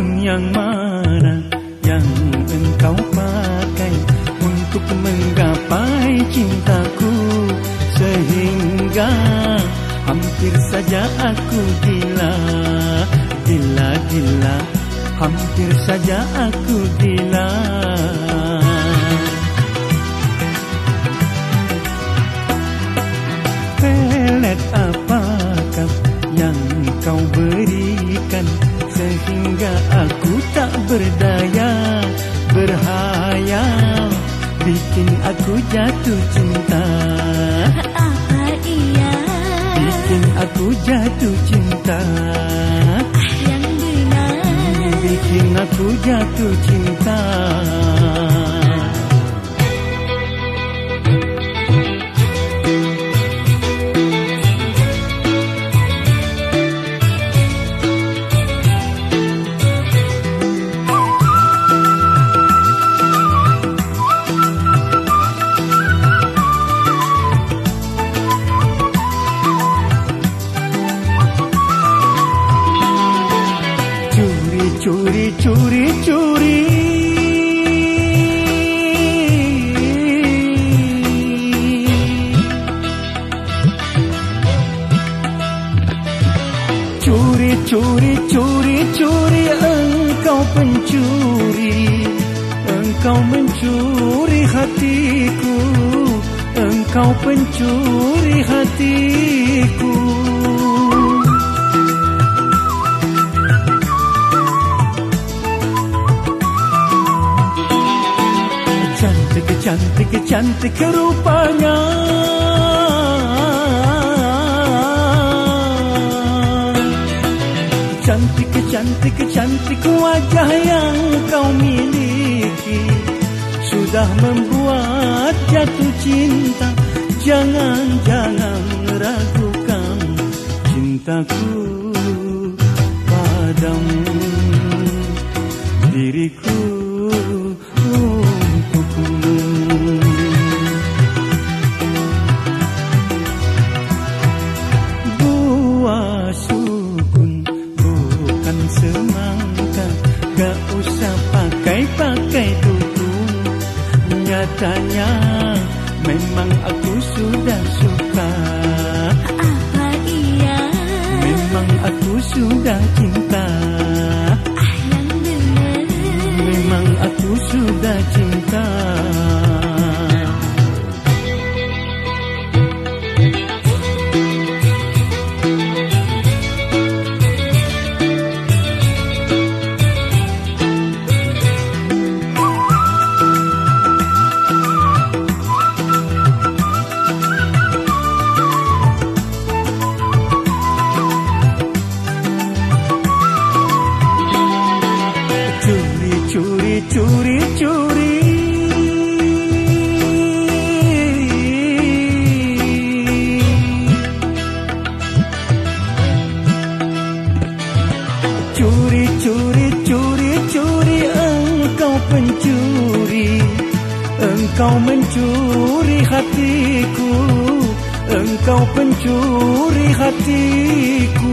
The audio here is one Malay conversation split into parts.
yang mana yang engkau pakai untuk menggapai cintaku sehingga hampir saja aku gila gila gila hampir saja aku gila. Pelet apakah yang kau berikan sehingga aku tak berdaya berhayal bikin aku jatuh cinta. Apa iya. Bikin aku jatuh cinta pencuri engkau mencuri hatiku engkau pencuri hatiku. Cantik cantik cantik rupanya cantik wajah yang kau miliki sudah membuat jatuh cinta. Jangan jangan ragukan cintaku nyatanya memang aku sudah suka. Apa iya. Memang aku sudah cinta curi-curi Curi-curi, curi-curi engkau pencuri. Engkau mencuri hatiku Engkau pencuri hatiku. Engkau pencuri hatiku.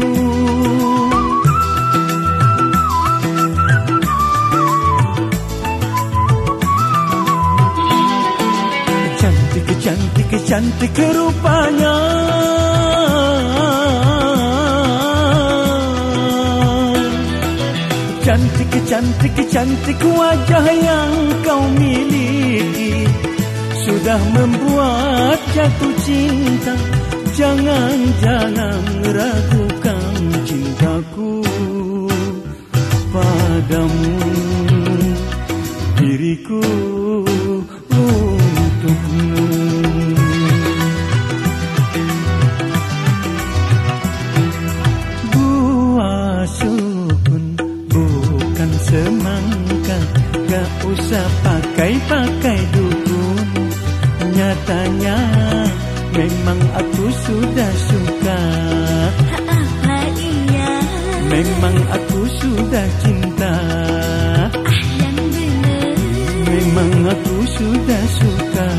Cantik cantik rupanya cantik cantik cantik wajah yang kau miliki. Sudah membuat jatuh cinta. Jangan jangan gak usah pakai-pakai dukun nyatanya memang aku sudah suka. Apa iya. Memang aku sudah cinta. Yang benar. Memang aku sudah suka